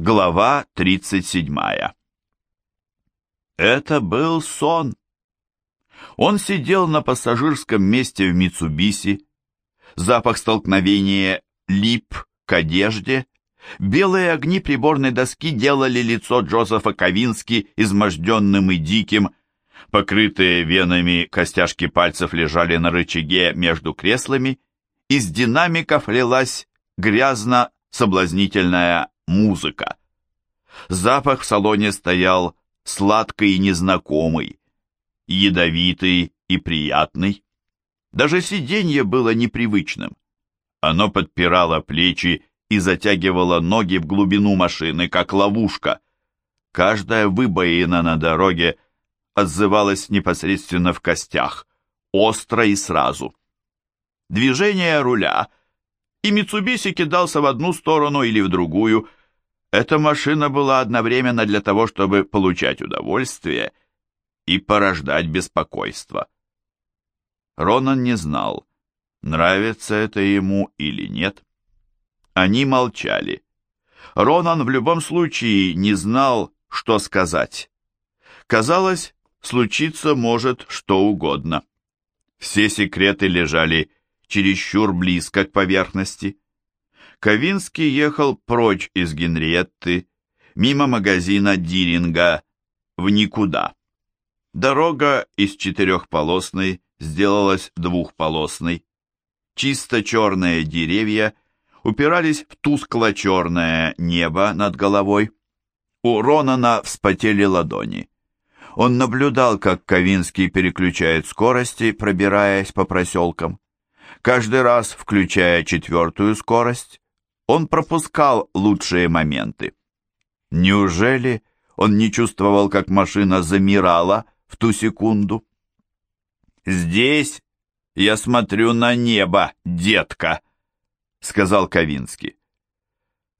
Глава 37 Это был сон. Он сидел на пассажирском месте в Митсубиси. Запах столкновения лип к одежде. Белые огни приборной доски делали лицо Джозефа Ковински изможденным и диким. Покрытые венами костяшки пальцев лежали на рычаге между креслами. Из динамиков лилась грязно-соблазнительная музыка. Запах в салоне стоял сладкий и незнакомый, ядовитый и приятный. Даже сиденье было непривычным. Оно подпирало плечи и затягивало ноги в глубину машины, как ловушка. Каждая выбоина на дороге отзывалась непосредственно в костях, остро и сразу. Движение руля, и Митсубиси кидался в одну сторону или в другую, эта машина была одновременно для того, чтобы получать удовольствие и порождать беспокойство. Ронан не знал, нравится это ему или нет. Они молчали. Ронан в любом случае не знал, что сказать. Казалось, случиться может что угодно. Все секреты лежали чересчур близко к поверхности. Ковинский ехал прочь из Генриетты, мимо магазина Диринга, в никуда. Дорога из четырехполосной сделалась двухполосной. Чисто черные деревья упирались в тускло-черное небо над головой. У Ронана вспотели ладони. Он наблюдал, как Ковинский переключает скорости, пробираясь по проселкам. Каждый раз, включая четвертую скорость, он пропускал лучшие моменты. Неужели он не чувствовал, как машина замирала в ту секунду? «Здесь я смотрю на небо, детка», — сказал Ковинский.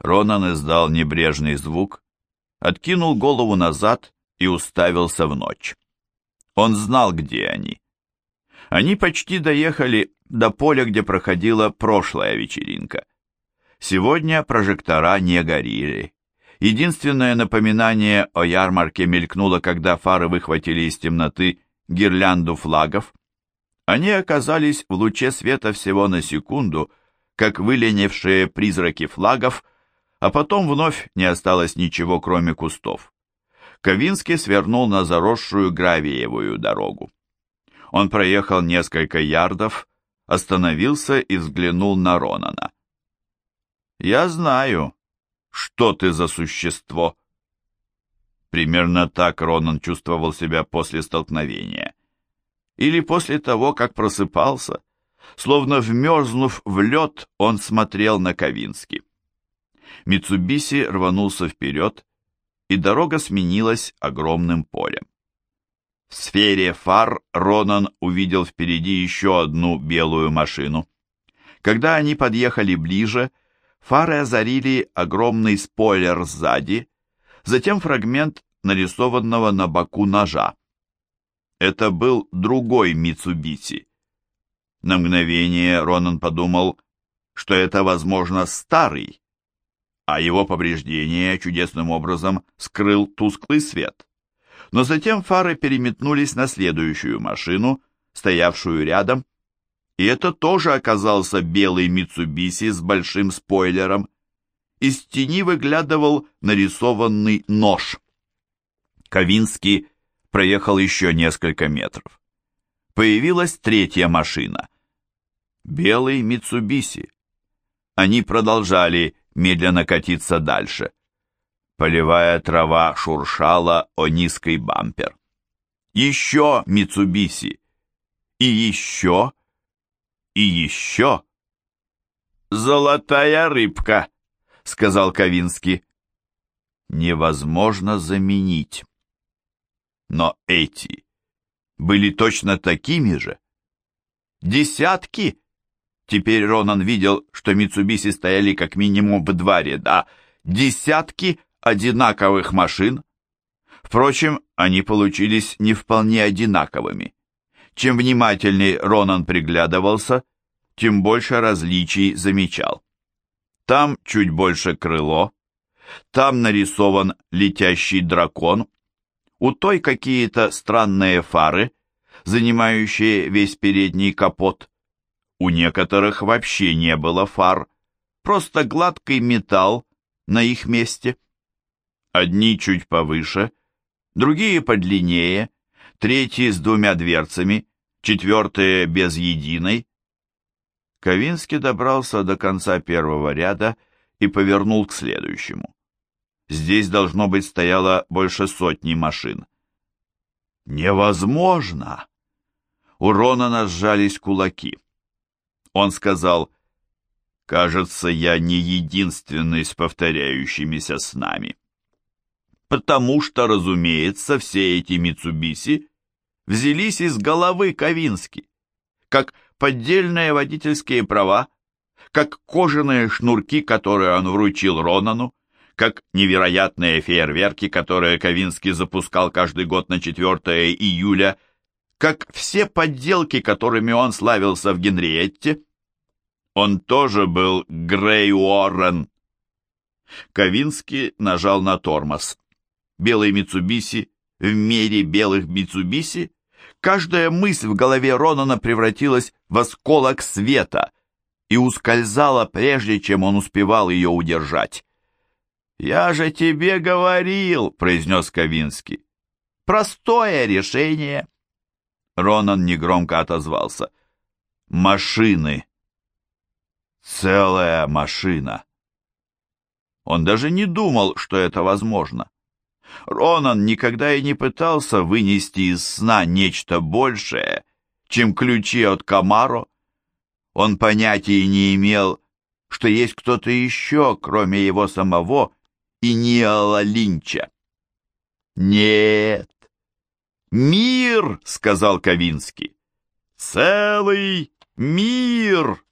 Ронан издал небрежный звук, откинул голову назад и уставился в ночь. Он знал, где они. Они почти доехали до поля, где проходила прошлая вечеринка. Сегодня прожектора не горели. Единственное напоминание о ярмарке мелькнуло, когда фары выхватили из темноты гирлянду флагов. Они оказались в луче света всего на секунду, как выленившие призраки флагов, а потом вновь не осталось ничего, кроме кустов. Ковинский свернул на заросшую гравиевую дорогу. Он проехал несколько ярдов, остановился и взглянул на Ронана. Я знаю, что ты за существо. Примерно так Ронан чувствовал себя после столкновения. Или после того, как просыпался. Словно вмерзнув в лед, он смотрел на Ковински. Митсубиси рванулся вперед, и дорога сменилась огромным полем. В сфере фар Ронан увидел впереди еще одну белую машину. Когда они подъехали ближе, Фары озарили огромный спойлер сзади, затем фрагмент нарисованного на боку ножа. Это был другой Митсубиси. На мгновение Ронан подумал, что это, возможно, старый, а его повреждение чудесным образом скрыл тусклый свет. Но затем фары переметнулись на следующую машину, стоявшую рядом, и это тоже оказался белый Митсубиси с большим спойлером. Из тени выглядывал нарисованный нож. Ковинский проехал еще несколько метров. Появилась третья машина. Белый Митсубиси. Они продолжали медленно катиться дальше. Полевая трава шуршала о низкий бампер. Еще Митсубиси. И еще и еще. «Золотая рыбка», — сказал Ковинский. «Невозможно заменить». Но эти были точно такими же. Десятки. Теперь Ронан видел, что Митсубиси стояли как минимум в два ряда. Десятки одинаковых машин. Впрочем, они получились не вполне одинаковыми. Чем внимательней Ронан приглядывался, тем больше различий замечал. Там чуть больше крыло, Там нарисован летящий дракон. У той какие-то странные фары, занимающие весь передний капот. У некоторых вообще не было фар, просто гладкий металл на их месте. Одни чуть повыше, другие подлиннее, третьи с двумя дверцами, четвертые без единой. Ковинский добрался до конца первого ряда и повернул к следующему. Здесь, должно быть, стояло больше сотни машин. «Невозможно!» У Ронана сжались кулаки. Он сказал, «Кажется, я не единственный с повторяющимися снами». Потому что, разумеется, все эти Митсубиси взялись из головы Ковински, как поддельные водительские права, как кожаные шнурки, которые он вручил Ронану, как невероятные фейерверки, которые Ковинский запускал каждый год на 4 июля, как все подделки, которыми он славился в Генриетте. Он тоже был Грей Уоррен. Ковинский нажал на тормоз. Белый Митсубиси в мире белых Митсубиси каждая мысль в голове Ронана превратилась в осколок света и ускользала, прежде чем он успевал ее удержать. «Я же тебе говорил», — произнес Ковинский. «Простое решение». Ронан негромко отозвался. «Машины. Целая машина». Он даже не думал, что это возможно. Ронан никогда и не пытался вынести из сна нечто большее, чем ключи от Камаро. Он понятия не имел, что есть кто-то еще, кроме его самого, и Ниала Линча. «Нет, мир!» — сказал Ковинский. «Целый мир!»